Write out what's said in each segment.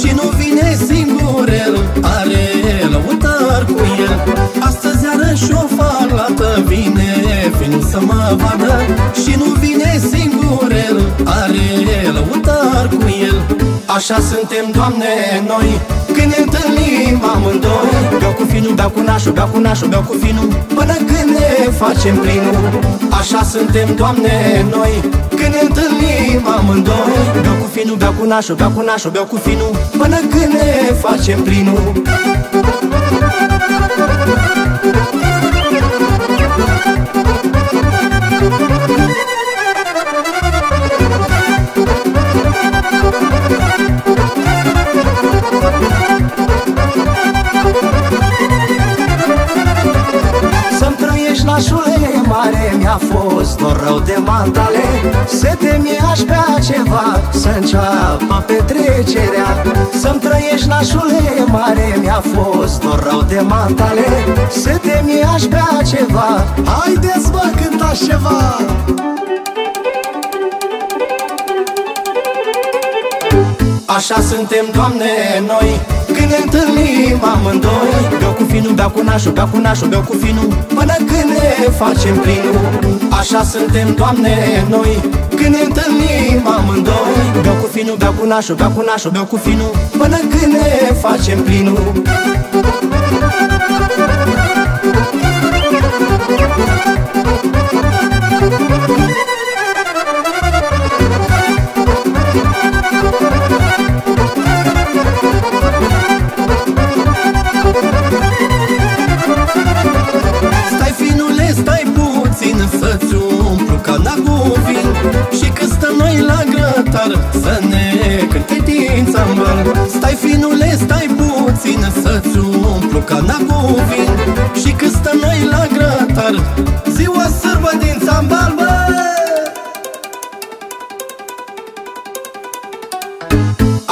Și nu vine singur el Are lăutar cu el. Astăzi arăși o farlată Vine fiind să mă vadă. Și nu vine singur el Are lăutar cu el. Așa suntem, Doamne, noi. Când ne întâlnim amândoi Beau cu finul, beau cu nașul, beau cu nașul, beau cu finul. Până când facem plinul Așa suntem, Doamne, noi. Când ne întâlnim amândoi Beau cu finul, beau cu nașul, beau cu nașul, beau cu finul Până când ne facem plinul Nașule mare mi-a fost dor rău de mantale Se temia aș bea ceva să înceapă petrecerea. Să-mi trăiești nașule mare mi-a fost dor rău de mantale Se temia aș bea ceva Haideți mă cântați ceva Așa suntem, Doamne, noi. Când ne întâlnim amândoi Beau cu finul, beau cu nașul, beau cu nașul, beau cu finul Până când ne facem plinul. Așa suntem, Doamne, noi. Când ne întâlnim amândoi Beau cu finul, beau cu nașul, beau cu nașul, beau cu finul Până când ne facem plinul Să ne cânte din țambal Stai finule, stai puțin Să-ți umplu cana cu vin Și când stăm noi la grătar. Ziua sârbă din țambal, bă!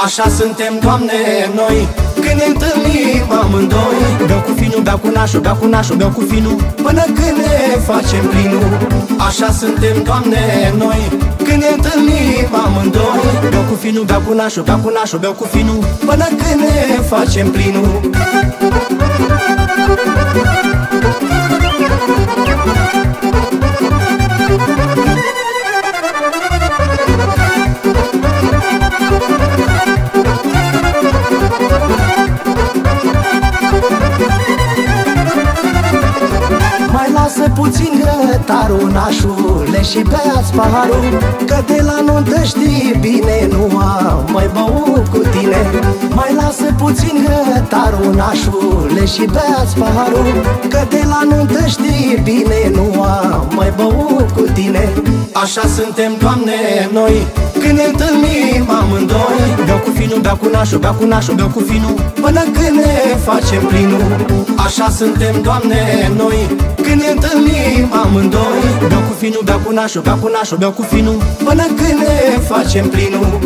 Așa suntem, Doamne, noi. Când ne întâlnim amândoi Beau cu finul, beau cu nașul, beau cu nașul, beau cu finul Până când ne facem plinul Așa suntem, Doamne, noi. Când ne întâlnim amândoi Beau cu finul, beau cu nașul, beau cu nașul, beau cu finul Până când ne facem plinul puțin grătarul nașule și beați paharul Că de la nuntă știi bine nu am mai băut cu tine. Mai lasă puțin grătarul nașule și beați paharul Că de la nuntă știi bine nu am mai băut cu tine. Așa suntem, Doamne, noi Când ne întâlnim amândoi. Beau cu finul, beau cu nașul, beau cu nașul, beau cu finul Până când ne facem plinul. Așa suntem, Doamne, noi Când ne întâlnim amândoi. Beau cu finul, beau cu nașul, beau cu nașul, beau cu finul Până când ne facem plinul